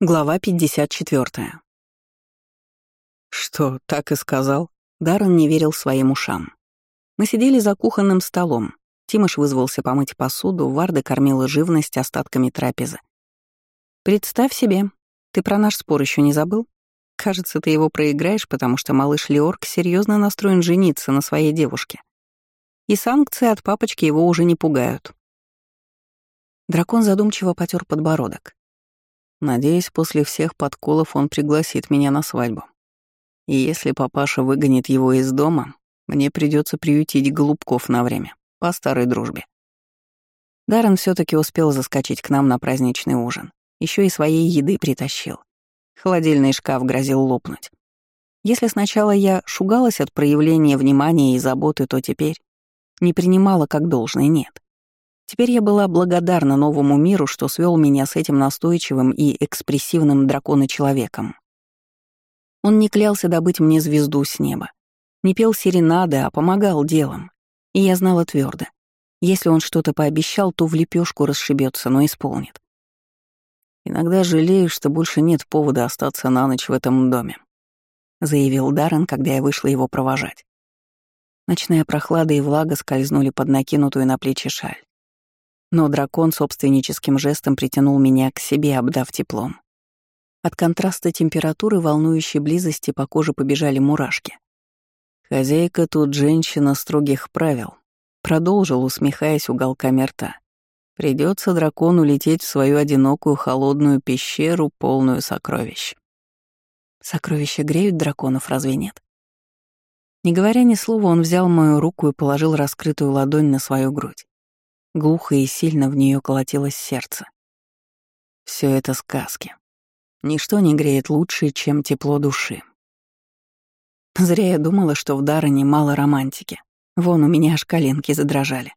Глава 54. «Что, так и сказал?» Даррен не верил своим ушам. Мы сидели за кухонным столом. Тимош вызвался помыть посуду, Варда кормила живность остатками трапезы. «Представь себе, ты про наш спор еще не забыл? Кажется, ты его проиграешь, потому что малыш Леорк серьезно настроен жениться на своей девушке. И санкции от папочки его уже не пугают». Дракон задумчиво потер подбородок. Надеюсь, после всех подколов он пригласит меня на свадьбу. И если папаша выгонит его из дома, мне придется приютить голубков на время, по старой дружбе. Даррен все таки успел заскочить к нам на праздничный ужин. Еще и своей еды притащил. Холодильный шкаф грозил лопнуть. Если сначала я шугалась от проявления внимания и заботы, то теперь не принимала как должное нет. Теперь я была благодарна новому миру, что свел меня с этим настойчивым и экспрессивным дракона-человеком. Он не клялся добыть мне звезду с неба, не пел серенады, а помогал делом. И я знала твердо, если он что-то пообещал, то в лепешку расшибется, но исполнит. Иногда жалею, что больше нет повода остаться на ночь в этом доме, заявил Даррен, когда я вышла его провожать. Ночная прохлада и влага скользнули под накинутую на плечи шаль. Но дракон собственническим жестом притянул меня к себе, обдав теплом. От контраста температуры волнующей близости по коже побежали мурашки. «Хозяйка тут женщина строгих правил», — продолжил, усмехаясь уголками рта. Придется дракону лететь в свою одинокую холодную пещеру, полную сокровищ. Сокровища греют драконов, разве нет? Не говоря ни слова, он взял мою руку и положил раскрытую ладонь на свою грудь. Глухо и сильно в нее колотилось сердце. Все это сказки. Ничто не греет лучше, чем тепло души. Зря я думала, что в Даррене мало романтики. Вон у меня аж коленки задрожали,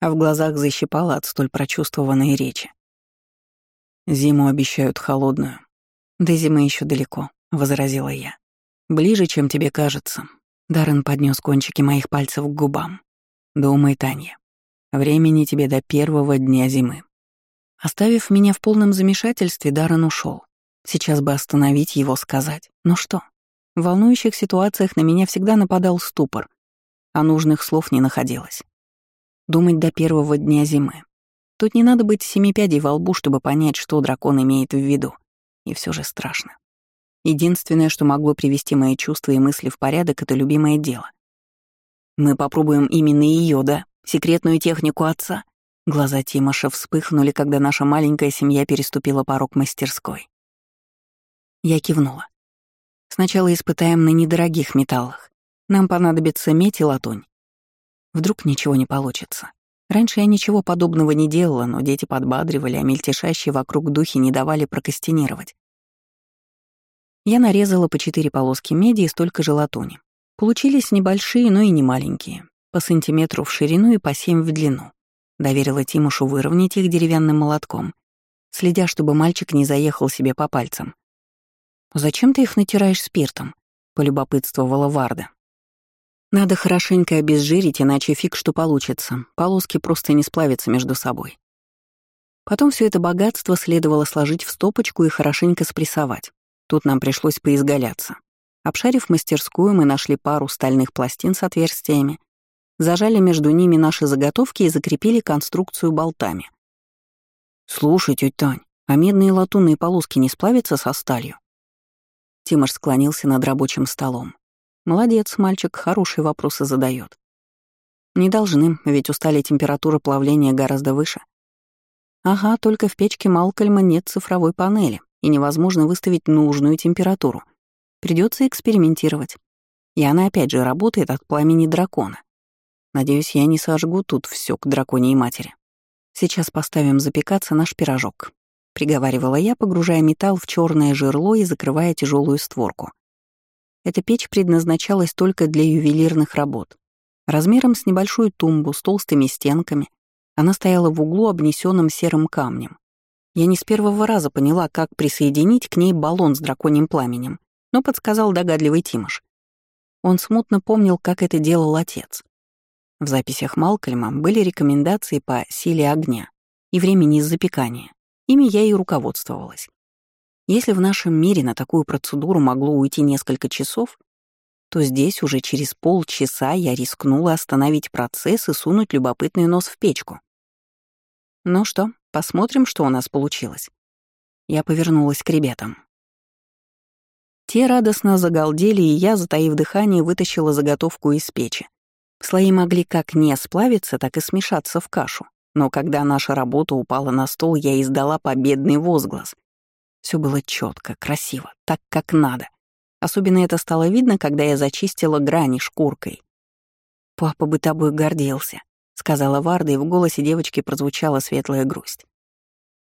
а в глазах защипало от столь прочувствованной речи. Зиму обещают холодную. До зимы еще далеко, — возразила я. Ближе, чем тебе кажется. Даррен поднес кончики моих пальцев к губам. Думай, Таня. Времени тебе до первого дня зимы. Оставив меня в полном замешательстве, Даррен ушел. Сейчас бы остановить его, сказать. Но что? В волнующих ситуациях на меня всегда нападал ступор, а нужных слов не находилось. Думать до первого дня зимы. Тут не надо быть семипядей во лбу, чтобы понять, что дракон имеет в виду. И все же страшно. Единственное, что могло привести мои чувства и мысли в порядок, это любимое дело. Мы попробуем именно ее, да? Секретную технику отца. Глаза Тимоша вспыхнули, когда наша маленькая семья переступила порог мастерской. Я кивнула. Сначала испытаем на недорогих металлах. Нам понадобится медь и латунь. Вдруг ничего не получится. Раньше я ничего подобного не делала, но дети подбадривали, а мельтешащие вокруг духи не давали прокастинировать. Я нарезала по четыре полоски меди и столько же латуни. Получились небольшие, но и не маленькие по сантиметру в ширину и по семь в длину. Доверила Тимушу выровнять их деревянным молотком, следя, чтобы мальчик не заехал себе по пальцам. «Зачем ты их натираешь спиртом?» — полюбопытствовала Варда. «Надо хорошенько обезжирить, иначе фиг что получится. Полоски просто не сплавятся между собой». Потом все это богатство следовало сложить в стопочку и хорошенько спрессовать. Тут нам пришлось поизгаляться. Обшарив мастерскую, мы нашли пару стальных пластин с отверстиями, зажали между ними наши заготовки и закрепили конструкцию болтами. «Слушай, тётя Тань, а медные латунные полоски не сплавятся со сталью?» Тимош склонился над рабочим столом. «Молодец, мальчик, хорошие вопросы задает. «Не должны, ведь у температура плавления гораздо выше». «Ага, только в печке Малкольма нет цифровой панели, и невозможно выставить нужную температуру. Придется экспериментировать. И она опять же работает от пламени дракона. Надеюсь, я не сожгу тут все к драконьей матери. Сейчас поставим запекаться наш пирожок. Приговаривала я, погружая металл в черное жерло и закрывая тяжелую створку. Эта печь предназначалась только для ювелирных работ. Размером с небольшую тумбу с толстыми стенками, она стояла в углу, обнесенном серым камнем. Я не с первого раза поняла, как присоединить к ней баллон с драконьим пламенем, но подсказал догадливый Тимош. Он смутно помнил, как это делал отец. В записях Малкольма были рекомендации по силе огня и времени запекания. Ими я и руководствовалась. Если в нашем мире на такую процедуру могло уйти несколько часов, то здесь уже через полчаса я рискнула остановить процесс и сунуть любопытный нос в печку. Ну что, посмотрим, что у нас получилось. Я повернулась к ребятам. Те радостно загалдели, и я, затаив дыхание, вытащила заготовку из печи. Слои могли как не сплавиться, так и смешаться в кашу. Но когда наша работа упала на стол, я издала победный возглас. Все было четко, красиво, так как надо. Особенно это стало видно, когда я зачистила грани шкуркой. «Папа бы тобой гордился», — сказала Варда, и в голосе девочки прозвучала светлая грусть.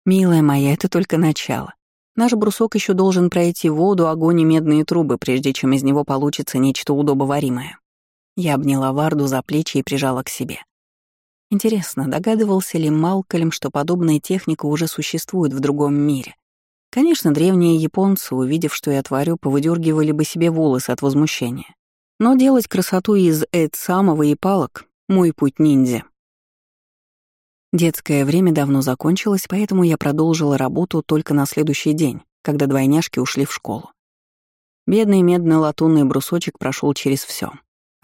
«Милая моя, это только начало. Наш брусок еще должен пройти воду, огонь и медные трубы, прежде чем из него получится нечто удобоваримое». Я обняла Варду за плечи и прижала к себе. Интересно, догадывался ли Малкольм, что подобная техника уже существует в другом мире? Конечно, древние японцы, увидев, что я творю, повыдергивали бы себе волосы от возмущения. Но делать красоту из эд самого и палок — мой путь ниндзя. Детское время давно закончилось, поэтому я продолжила работу только на следующий день, когда двойняшки ушли в школу. Бедный медно-латунный брусочек прошел через все: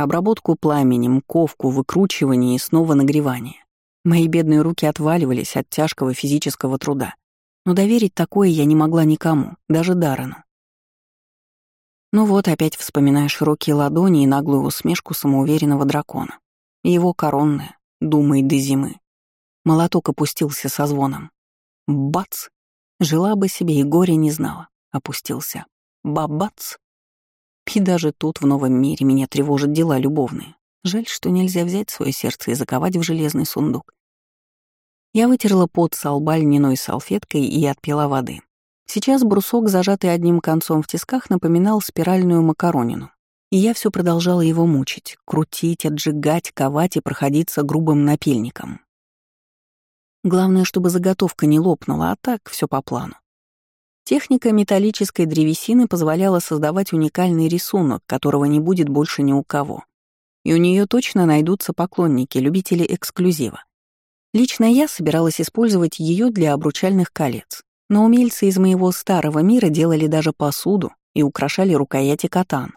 Обработку пламенем, ковку, выкручивание и снова нагревание. Мои бедные руки отваливались от тяжкого физического труда. Но доверить такое я не могла никому, даже Дарану. Ну вот, опять вспоминая широкие ладони и наглую усмешку самоуверенного дракона. И его коронная, думает до зимы. Молоток опустился со звоном. Бац! Жила бы себе и горе не знала. Опустился. Бабац! И даже тут, в новом мире, меня тревожат дела любовные. Жаль, что нельзя взять свое сердце и заковать в железный сундук. Я вытерла пот со лба льняной салфеткой и отпила воды. Сейчас брусок, зажатый одним концом в тисках, напоминал спиральную макаронину. И я все продолжала его мучить, крутить, отжигать, ковать и проходиться грубым напильником. Главное, чтобы заготовка не лопнула, а так все по плану. Техника металлической древесины позволяла создавать уникальный рисунок, которого не будет больше ни у кого. И у нее точно найдутся поклонники, любители эксклюзива. Лично я собиралась использовать ее для обручальных колец, но умельцы из моего старого мира делали даже посуду и украшали рукояти катан.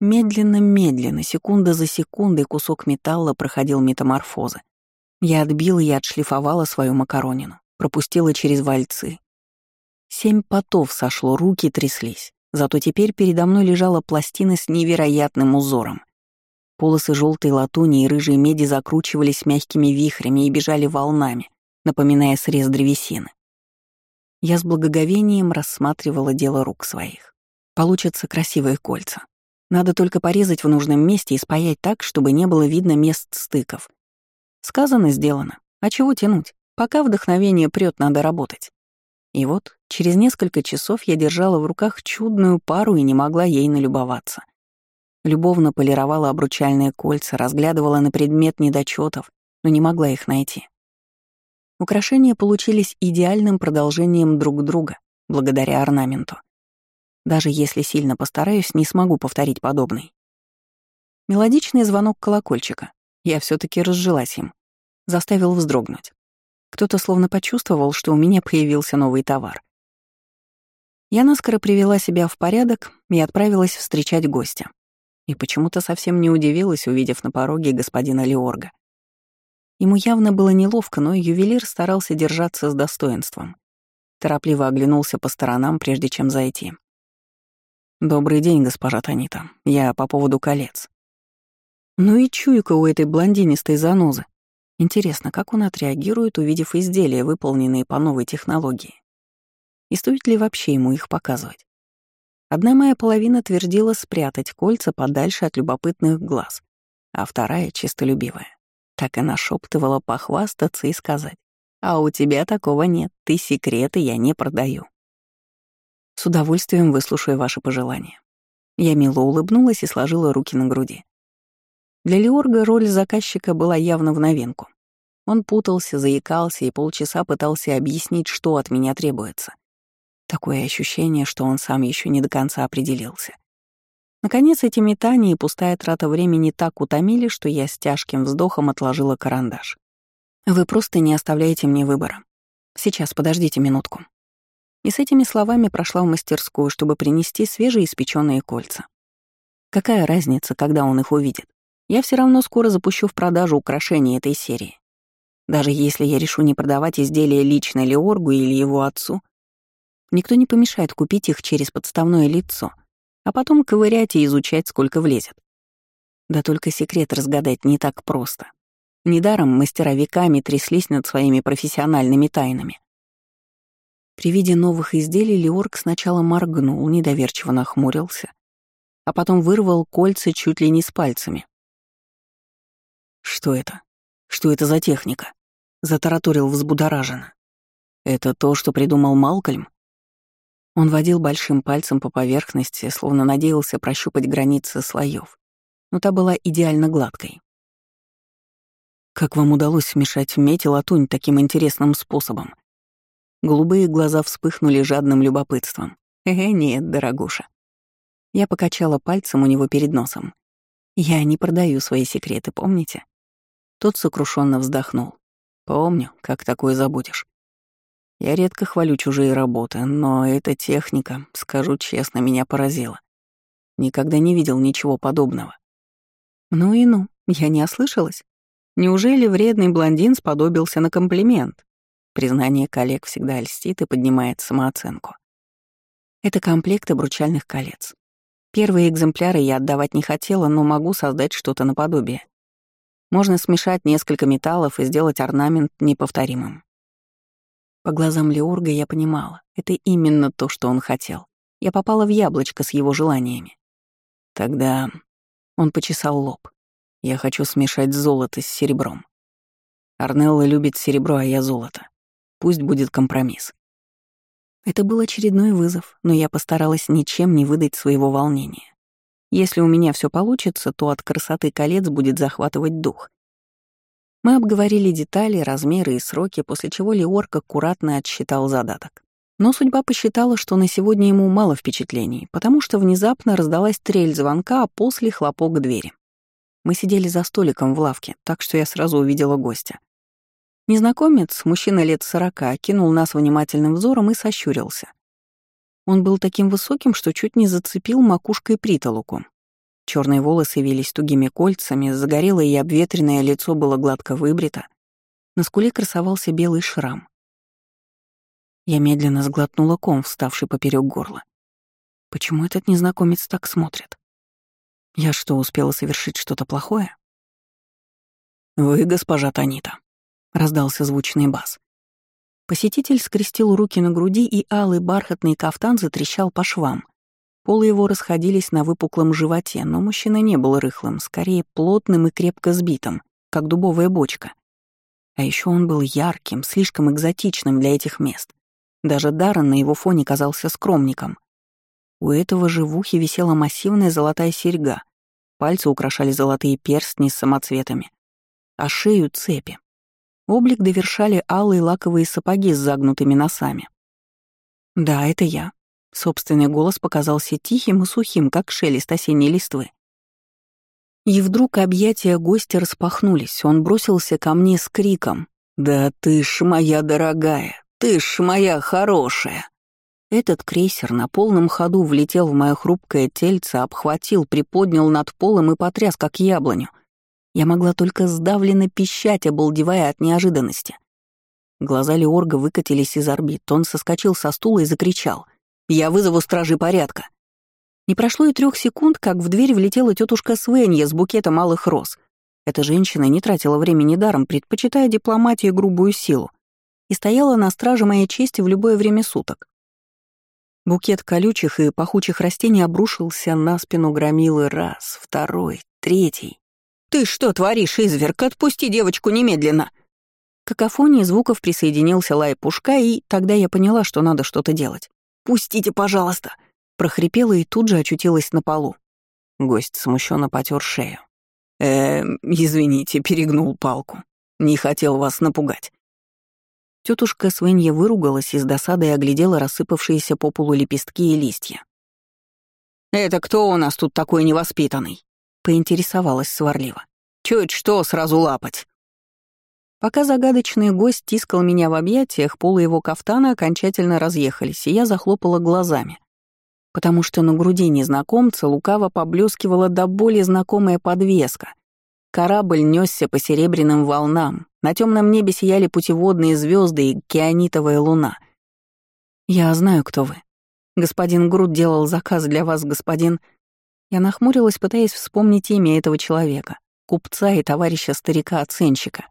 Медленно-медленно, секунда за секундой кусок металла проходил метаморфозы, я отбила и отшлифовала свою макаронину, пропустила через вальцы. Семь потов сошло, руки тряслись. Зато теперь передо мной лежала пластина с невероятным узором. Полосы желтой латуни и рыжей меди закручивались мягкими вихрями и бежали волнами, напоминая срез древесины. Я с благоговением рассматривала дело рук своих. Получатся красивые кольца. Надо только порезать в нужном месте и спаять так, чтобы не было видно мест стыков, Сказано, сделано. А чего тянуть? Пока вдохновение прет, надо работать. И вот, через несколько часов я держала в руках чудную пару и не могла ей налюбоваться. Любовно полировала обручальные кольца, разглядывала на предмет недочетов, но не могла их найти. Украшения получились идеальным продолжением друг друга, благодаря орнаменту. Даже если сильно постараюсь, не смогу повторить подобный. Мелодичный звонок колокольчика. Я все таки разжилась им. Заставил вздрогнуть. Кто-то словно почувствовал, что у меня появился новый товар. Я наскоро привела себя в порядок и отправилась встречать гостя. И почему-то совсем не удивилась, увидев на пороге господина Леорга. Ему явно было неловко, но ювелир старался держаться с достоинством. Торопливо оглянулся по сторонам, прежде чем зайти. «Добрый день, госпожа Танита. Я по поводу колец». Ну и чуйка у этой блондинистой занозы. Интересно, как он отреагирует, увидев изделия, выполненные по новой технологии? И стоит ли вообще ему их показывать? Одна моя половина твердила спрятать кольца подальше от любопытных глаз, а вторая, чистолюбивая, так и нашептывала похвастаться и сказать, «А у тебя такого нет, ты секреты я не продаю». С удовольствием выслушаю ваши пожелания. Я мило улыбнулась и сложила руки на груди. Для Леорга роль заказчика была явно в новинку. Он путался, заикался и полчаса пытался объяснить, что от меня требуется. Такое ощущение, что он сам еще не до конца определился. Наконец, эти метания и пустая трата времени так утомили, что я с тяжким вздохом отложила карандаш. «Вы просто не оставляете мне выбора. Сейчас, подождите минутку». И с этими словами прошла в мастерскую, чтобы принести свежеиспеченные кольца. Какая разница, когда он их увидит? Я все равно скоро запущу в продажу украшения этой серии. Даже если я решу не продавать изделия лично Леоргу или его отцу, никто не помешает купить их через подставное лицо, а потом ковырять и изучать, сколько влезет. Да только секрет разгадать не так просто. Недаром мастера веками тряслись над своими профессиональными тайнами. При виде новых изделий Леорг сначала моргнул, недоверчиво нахмурился, а потом вырвал кольца чуть ли не с пальцами. «Что это? Что это за техника?» — затараторил взбудораженно. «Это то, что придумал Малкольм?» Он водил большим пальцем по поверхности, словно надеялся прощупать границы слоев, но та была идеально гладкой. «Как вам удалось смешать медь и латунь таким интересным способом?» Голубые глаза вспыхнули жадным любопытством. «Э, нет, дорогуша». Я покачала пальцем у него перед носом. «Я не продаю свои секреты, помните?» Тот сокрушенно вздохнул. Помню, как такое забудешь. Я редко хвалю чужие работы, но эта техника, скажу честно, меня поразила. Никогда не видел ничего подобного. Ну и ну, я не ослышалась. Неужели вредный блондин сподобился на комплимент? Признание коллег всегда льстит и поднимает самооценку. Это комплект обручальных колец. Первые экземпляры я отдавать не хотела, но могу создать что-то наподобие. Можно смешать несколько металлов и сделать орнамент неповторимым. По глазам Леорга я понимала, это именно то, что он хотел. Я попала в яблочко с его желаниями. Тогда он почесал лоб. Я хочу смешать золото с серебром. Арнелла любит серебро, а я золото. Пусть будет компромисс. Это был очередной вызов, но я постаралась ничем не выдать своего волнения. Если у меня все получится, то от красоты колец будет захватывать дух. Мы обговорили детали, размеры и сроки, после чего Леорк аккуратно отсчитал задаток. Но судьба посчитала, что на сегодня ему мало впечатлений, потому что внезапно раздалась трель звонка, а после хлопок двери. Мы сидели за столиком в лавке, так что я сразу увидела гостя. Незнакомец, мужчина лет сорока, кинул нас внимательным взором и сощурился. Он был таким высоким, что чуть не зацепил макушкой притолоку. Черные волосы вились тугими кольцами, загорелое и обветренное лицо было гладко выбрито. На скуле красовался белый шрам. Я медленно сглотнула ком, вставший поперек горла. Почему этот незнакомец так смотрит? Я что, успела совершить что-то плохое? «Вы, госпожа Танита», — раздался звучный бас. Посетитель скрестил руки на груди, и алый бархатный кафтан затрещал по швам. Полы его расходились на выпуклом животе, но мужчина не был рыхлым, скорее плотным и крепко сбитым, как дубовая бочка. А еще он был ярким, слишком экзотичным для этих мест. Даже Даррен на его фоне казался скромником. У этого же в ухе висела массивная золотая серьга, пальцы украшали золотые перстни с самоцветами, а шею — цепи. Облик довершали алые лаковые сапоги с загнутыми носами. «Да, это я». Собственный голос показался тихим и сухим, как шелест осенней листвы. И вдруг объятия гостя распахнулись, он бросился ко мне с криком «Да ты ж моя дорогая, ты ж моя хорошая!» Этот крейсер на полном ходу влетел в мое хрупкое тельце, обхватил, приподнял над полом и потряс, как яблоню. Я могла только сдавленно пищать, обалдевая от неожиданности. Глаза Леорга выкатились из орбит, он соскочил со стула и закричал. «Я вызову стражи порядка!» Не прошло и трех секунд, как в дверь влетела тетушка Свенья с букетом малых роз. Эта женщина не тратила времени даром, предпочитая дипломатию грубую силу, и стояла на страже моей чести в любое время суток. Букет колючих и пахучих растений обрушился на спину громилы раз, второй, третий. «Ты что творишь, изверг? Отпусти девочку немедленно!» К какофонии звуков присоединился лай пушка, и тогда я поняла, что надо что-то делать. «Пустите, пожалуйста!» прохрипела и тут же очутилась на полу. Гость смущенно потер шею. «Э, извините, перегнул палку. Не хотел вас напугать». Тетушка Свенья выругалась и с досадой оглядела рассыпавшиеся по полу лепестки и листья. «Это кто у нас тут такой невоспитанный?» Поинтересовалась сварливо. «Чуть что, сразу лапать». Пока загадочный гость тискал меня в объятиях, полы его кафтана окончательно разъехались, и я захлопала глазами. Потому что на груди незнакомца лукаво поблескивала до боли знакомая подвеска. Корабль несся по серебряным волнам, на темном небе сияли путеводные звезды и кианитовая луна. «Я знаю, кто вы. Господин Груд делал заказ для вас, господин...» Я нахмурилась, пытаясь вспомнить имя этого человека, купца и товарища-старика-оценщика.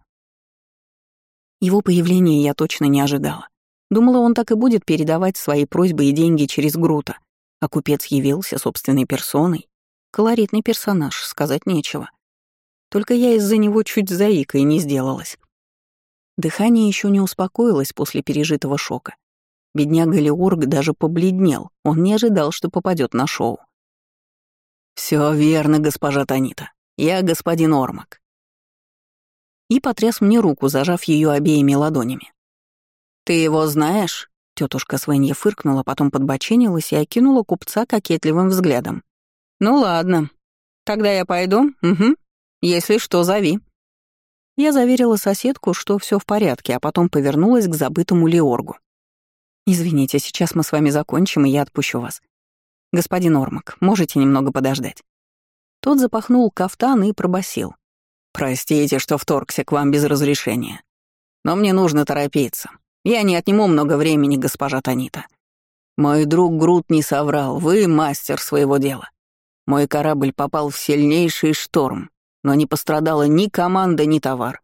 Его появления я точно не ожидала. Думала, он так и будет передавать свои просьбы и деньги через Грута. А купец явился собственной персоной. Колоритный персонаж, сказать нечего. Только я из-за него чуть заикой не сделалась. Дыхание еще не успокоилось после пережитого шока. Бедняга Леорг даже побледнел, он не ожидал, что попадет на шоу. Все верно, госпожа Танита. Я господин Ормак и потряс мне руку, зажав ее обеими ладонями. «Ты его знаешь?» Тетушка Свенья фыркнула, потом подбоченилась и окинула купца кокетливым взглядом. «Ну ладно. Тогда я пойду? Угу. Если что, зови». Я заверила соседку, что все в порядке, а потом повернулась к забытому Леоргу. «Извините, сейчас мы с вами закончим, и я отпущу вас. Господин Ормак, можете немного подождать?» Тот запахнул кафтан и пробасил. «Простите, что вторгся к вам без разрешения. Но мне нужно торопиться. Я не отниму много времени, госпожа Танита. Мой друг Грут не соврал, вы мастер своего дела. Мой корабль попал в сильнейший шторм, но не пострадала ни команда, ни товар.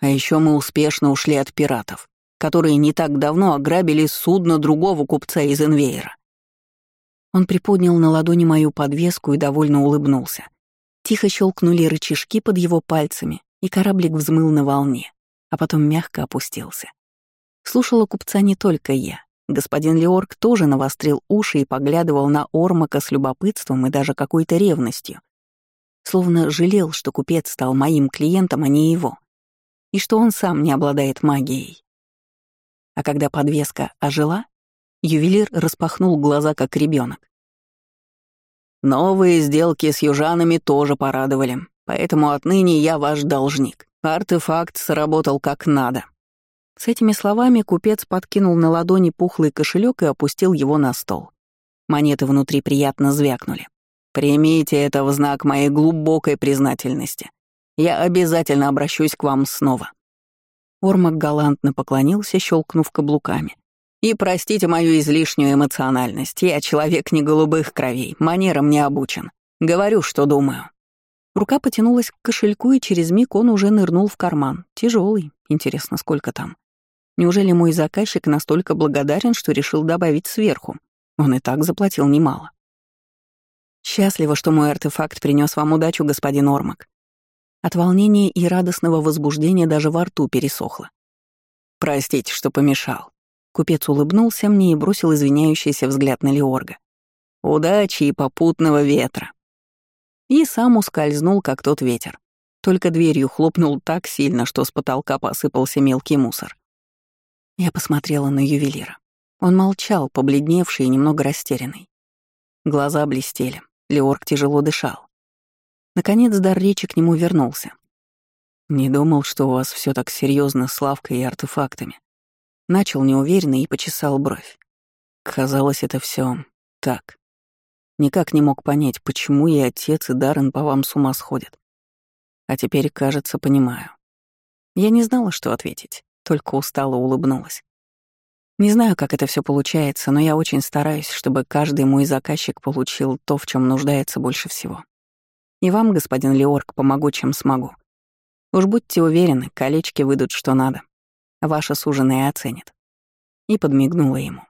А еще мы успешно ушли от пиратов, которые не так давно ограбили судно другого купца из Инвейра. Он приподнял на ладони мою подвеску и довольно улыбнулся. Тихо щелкнули рычажки под его пальцами, и кораблик взмыл на волне, а потом мягко опустился. Слушала купца не только я. Господин Леорг тоже навострил уши и поглядывал на Ормака с любопытством и даже какой-то ревностью. Словно жалел, что купец стал моим клиентом, а не его. И что он сам не обладает магией. А когда подвеска ожила, ювелир распахнул глаза, как ребенок. Новые сделки с южанами тоже порадовали, поэтому отныне я ваш должник. Артефакт сработал как надо». С этими словами купец подкинул на ладони пухлый кошелек и опустил его на стол. Монеты внутри приятно звякнули. «Примите это в знак моей глубокой признательности. Я обязательно обращусь к вам снова». Ормак галантно поклонился, щелкнув каблуками. И простите мою излишнюю эмоциональность, я человек не голубых кровей, манерам не обучен. Говорю, что думаю». Рука потянулась к кошельку, и через миг он уже нырнул в карман. Тяжелый, интересно, сколько там. Неужели мой заказчик настолько благодарен, что решил добавить сверху? Он и так заплатил немало. Счастливо, что мой артефакт принес вам удачу, господин Ормак. От волнения и радостного возбуждения даже во рту пересохло. Простите, что помешал. Купец улыбнулся мне и бросил извиняющийся взгляд на Леорга. «Удачи и попутного ветра!» И сам ускользнул, как тот ветер. Только дверью хлопнул так сильно, что с потолка посыпался мелкий мусор. Я посмотрела на ювелира. Он молчал, побледневший и немного растерянный. Глаза блестели, Леорг тяжело дышал. Наконец дар речи к нему вернулся. «Не думал, что у вас все так серьезно с лавкой и артефактами. Начал неуверенно и почесал бровь. Казалось, это все так. Никак не мог понять, почему и отец, и Даррен по вам с ума сходят. А теперь, кажется, понимаю. Я не знала, что ответить, только устало улыбнулась. Не знаю, как это все получается, но я очень стараюсь, чтобы каждый мой заказчик получил то, в чем нуждается больше всего. И вам, господин Леорг, помогу, чем смогу. Уж будьте уверены, колечки выйдут что надо. Ваша суженая оценит. И подмигнула ему.